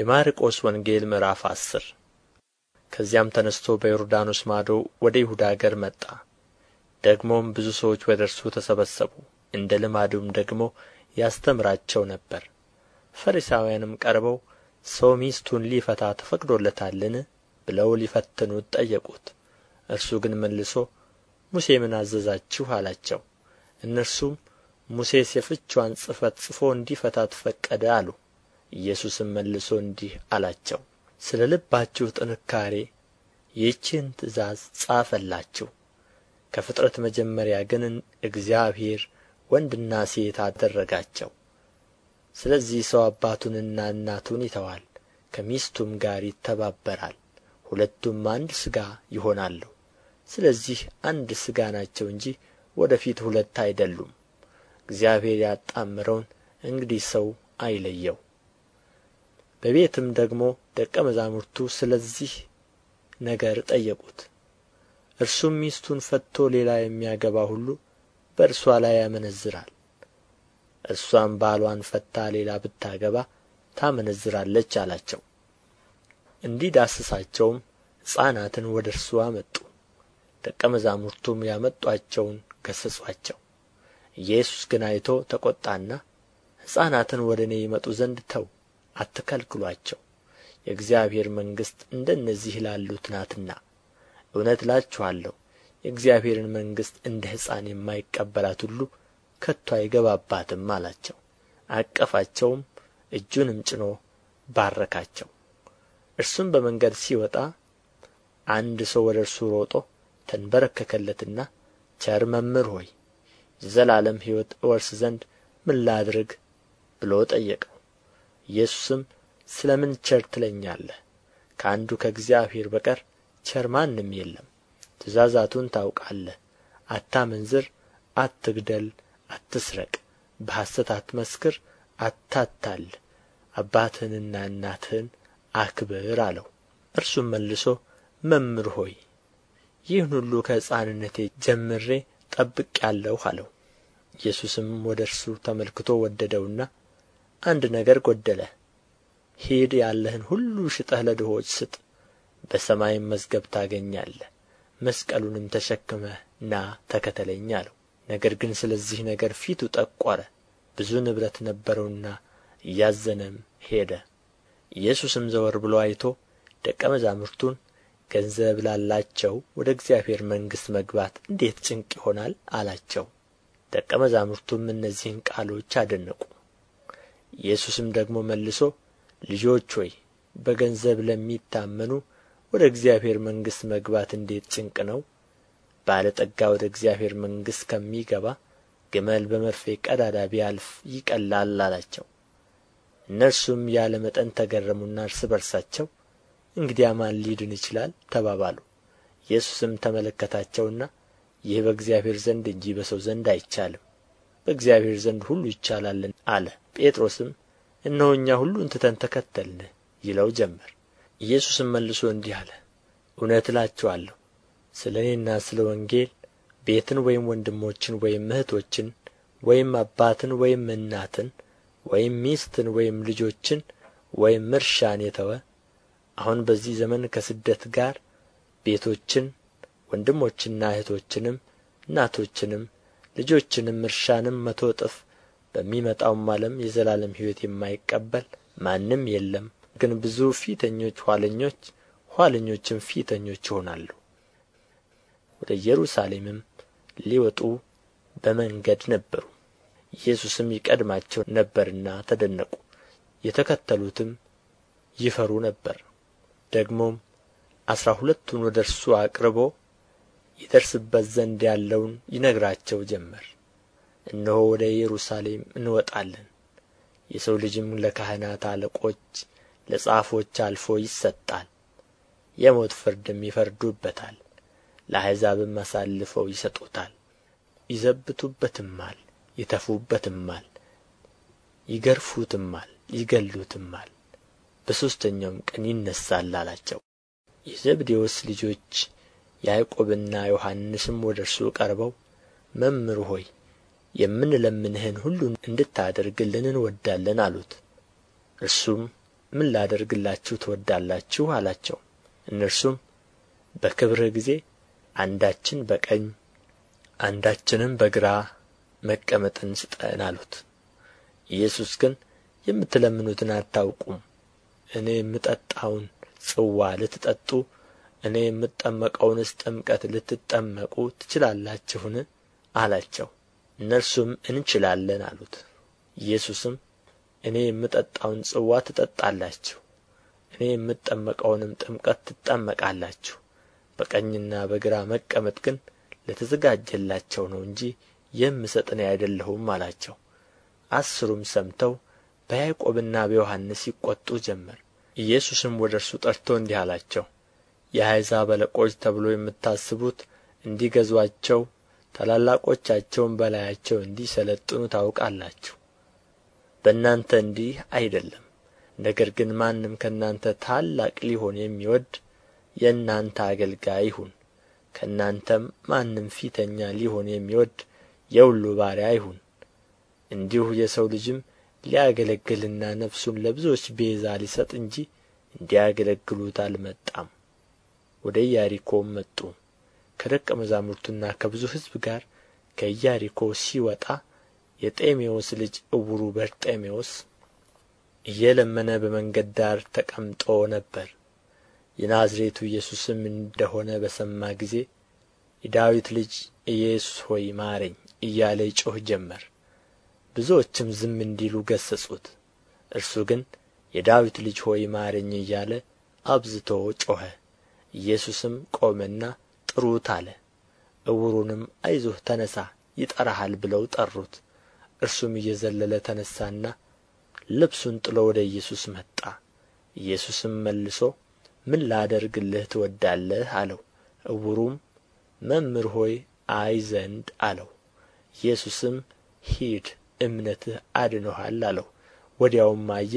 የማርቆስ ወንጌል ምዕራፍ አስር ከዚያም ተነሥቶ በዮርዳኖስ ማዶ ወደ ይሁዳ አገር መጣ። ደግሞም ብዙ ሰዎች ወደ እርሱ ተሰበሰቡ፣ እንደ ልማዱም ደግሞ ያስተምራቸው ነበር። ፈሪሳውያንም ቀርበው ሰው ሚስቱን ሊፈታ ተፈቅዶለታልን ብለው ሊፈትኑት ጠየቁት። እርሱ ግን መልሶ ሙሴ ምን አዘዛችሁ አላቸው። እነርሱም ሙሴስ የፍችዋን ጽሕፈት ጽፎ እንዲፈታት ፈቀደ አሉ። ኢየሱስም መልሶ እንዲህ አላቸው፣ ስለ ልባችሁ ጥንካሬ ይህችን ትእዛዝ ጻፈላችሁ። ከፍጥረት መጀመሪያ ግን እግዚአብሔር ወንድና ሴት አደረጋቸው። ስለዚህ ሰው አባቱንና እናቱን ይተዋል፣ ከሚስቱም ጋር ይተባበራል፣ ሁለቱም አንድ ሥጋ ይሆናሉ። ስለዚህ አንድ ሥጋ ናቸው እንጂ ወደ ፊት ሁለት አይደሉም። እግዚአብሔር ያጣመረውን እንግዲህ ሰው አይለየው። በቤትም ደግሞ ደቀ መዛሙርቱ ስለዚህ ነገር ጠየቁት። እርሱም ሚስቱን ፈትቶ ሌላ የሚያገባ ሁሉ በእርሷ ላይ ያመነዝራል፣ እርሷም ባሏን ፈታ ሌላ ብታገባ ታመነዝራለች አላቸው። እንዲዳስሳቸውም ሕፃናትን ወደ እርሱ አመጡ። ደቀ መዛሙርቱም ያመጡአቸውን ገሠጹአቸው። ኢየሱስ ግን አይቶ ተቈጣና ሕፃናትን ወደ እኔ ይመጡ ዘንድ ተው አትከልክሉአቸው የእግዚአብሔር መንግሥት እንደነዚህ ላሉት ናትና እውነት እላችኋለሁ የእግዚአብሔርን መንግሥት እንደ ሕፃን የማይቀበላት ሁሉ ከቶ አይገባባትም አላቸው። አቀፋቸውም እጁንም ጭኖ ባረካቸው። እርሱም በመንገድ ሲወጣ አንድ ሰው ወደ እርሱ ሮጦ ተንበረከከለትና ቸር መምህር ሆይ የዘላለም ሕይወት እወርስ ዘንድ ምን ላድርግ ብሎ ጠየቀው ኢየሱስም ስለ ምን ቸር ትለኛለህ? ከአንዱ ከእግዚአብሔር በቀር ቸር ማንም የለም። ትእዛዛቱን ታውቃለህ። አታመንዝር አትግደል አትስረቅ። በሐሰት አትመስክር አታታል አባትህንና እናትህን አክብር አለው። እርሱም መልሶ መምህር ሆይ ይህን ሁሉ ከሕፃንነቴ ጀምሬ ጠብቄአለሁ አለው። ኢየሱስም ወደ እርሱ ተመልክቶ ወደደውና አንድ ነገር ጐደለህ ሂድ ያለህን ሁሉ ሽጠህ ለድሆች ስጥ በሰማይም መዝገብ ታገኛለህ። መስቀሉንም ተሸክመህ ና ተከተለኝ አለው። ነገር ግን ስለዚህ ነገር ፊቱ ጠቈረ ብዙ ንብረት ነበረውና እያዘነም ሄደ። ኢየሱስም ዘወር ብሎ አይቶ ደቀ መዛሙርቱን ገንዘብ ላላቸው ወደ እግዚአብሔር መንግሥት መግባት እንዴት ጭንቅ ይሆናል አላቸው። ደቀ መዛሙርቱም እነዚህን ቃሎች አደነቁ ኢየሱስም ደግሞ መልሶ ልጆች ሆይ በገንዘብ ለሚታመኑ ወደ እግዚአብሔር መንግሥት መግባት እንዴት ጭንቅ ነው! ባለጠጋ ወደ እግዚአብሔር መንግሥት ከሚገባ ግመል በመርፌ ቀዳዳ ቢያልፍ ይቀላል አላቸው። እነርሱም ያለ መጠን ተገረሙና እርስ በርሳቸው እንግዲያ ማን ሊድን ይችላል? ተባባሉ። ኢየሱስም ተመለከታቸውና ይህ በእግዚአብሔር ዘንድ እንጂ በሰው ዘንድ አይቻልም በእግዚአብሔር ዘንድ ሁሉ ይቻላልን? አለ። ጴጥሮስም እነሆ እኛ ሁሉን ትተን ተከተልንህ ይለው ጀመር። ኢየሱስም መልሶ እንዲህ አለ። እውነት እላችኋለሁ ስለ እኔና ስለ ወንጌል ቤትን ወይም ወንድሞችን ወይም እህቶችን ወይም አባትን ወይም እናትን ወይም ሚስትን ወይም ልጆችን ወይም እርሻን የተወ አሁን በዚህ ዘመን ከስደት ጋር ቤቶችን ወንድሞችና እህቶችንም እናቶችንም ልጆችንም እርሻንም መቶ እጥፍ በሚመጣውም ዓለም የዘላለም ሕይወት የማይቀበል ማንም የለም። ግን ብዙ ፊተኞች ኋለኞች ኋለኞችም ፊተኞች ይሆናሉ። ወደ ኢየሩሳሌምም ሊወጡ በመንገድ ነበሩ። ኢየሱስም ይቀድማቸው ነበርና ተደነቁ የተከተሉትም ይፈሩ ነበር። ደግሞም አሥራ ሁለቱን ወደ እርሱ አቅርቦ ይደርስበት ዘንድ ያለውን ይነግራቸው ጀመር። እነሆ ወደ ኢየሩሳሌም እንወጣለን። የሰው ልጅም ለካህናት አለቆች ለጻፎች አልፎ ይሰጣል። የሞት ፍርድም ይፈርዱበታል ለአሕዛብም አሳልፈው ይሰጡታል። ይዘብቱበትማል ይተፉበትማል ይገርፉትማል ይገሉትማል በሦስተኛውም ቀን ይነሣል አላቸው። የዘብዴዎስ ልጆች ያዕቆብና ዮሐንስም ወደ እርሱ ቀርበው መምህር ሆይ የምንለምንህን ሁሉ እንድታደርግልን እንወዳለን አሉት። እርሱም ምን ላደርግላችሁ ትወዳላችሁ? አላቸው። እነርሱም በክብርህ ጊዜ አንዳችን በቀኝ አንዳችንም በግራ መቀመጥን ስጠን አሉት። ኢየሱስ ግን የምትለምኑትን አታውቁም እኔ የምጠጣውን ጽዋ ልትጠጡ እኔ የምጠመቀውንስ ጥምቀት ልትጠመቁ ትችላላችሁን? አላቸው። እነርሱም እንችላለን አሉት። ኢየሱስም እኔ የምጠጣውን ጽዋ ትጠጣላችሁ እኔ የምጠመቀውንም ጥምቀት ትጠመቃላችሁ። በቀኝና በግራ መቀመጥ ግን ለተዘጋጀላቸው ነው እንጂ የምሰጥ እኔ አይደለሁም አላቸው። አስሩም ሰምተው በያዕቆብና በዮሐንስ ይቈጡ ጀመር። ኢየሱስም ወደ እርሱ ጠርቶ እንዲህ አላቸው የአሕዛብ አለቆች ተብሎ የምታስቡት እንዲገዙአቸው ታላላቆቻቸውም በላያቸው እንዲሠለጥኑ ታውቃላችሁ። በእናንተ እንዲህ አይደለም። ነገር ግን ማንም ከእናንተ ታላቅ ሊሆን የሚወድ የእናንተ አገልጋይ ይሁን። ከእናንተም ማንም ፊተኛ ሊሆን የሚወድ የሁሉ ባሪያ ይሁን። እንዲሁ የሰው ልጅም ሊያገለግልና ነፍሱን ለብዙዎች ቤዛ ሊሰጥ እንጂ እንዲያገለግሉት አልመጣም ወደ ኢያሪኮም መጡ። ከደቀ መዛሙርቱና ከብዙ ሕዝብ ጋር ከኢያሪኮ ሲወጣ የጤሜዎስ ልጅ ዕውሩ በርጤሜዎስ እየለመነ በመንገድ ዳር ተቀምጦ ነበር። የናዝሬቱ ኢየሱስም እንደ ሆነ በሰማ ጊዜ የዳዊት ልጅ ኢየሱስ ሆይ ማረኝ እያለ ይጮኽ ጀመር። ብዙዎችም ዝም እንዲሉ ገሠጹት እርሱ ግን የዳዊት ልጅ ሆይ ማረኝ እያለ አብዝቶ ጮኸ ኢየሱስም ቆመና ጥሩት አለ። ዕውሩንም አይዞህ ተነሣ ይጠራሃል ብለው ጠሩት። እርሱም እየዘለለ ተነሣና ልብሱን ጥሎ ወደ ኢየሱስ መጣ። ኢየሱስም መልሶ ምን ላደርግልህ ትወዳለህ? አለው። ዕውሩም መምህር ሆይ አይ ዘንድ አለው። ኢየሱስም ሂድ እምነትህ አድኖሃል አለው። ወዲያውም አየ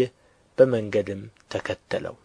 በመንገድም ተከተለው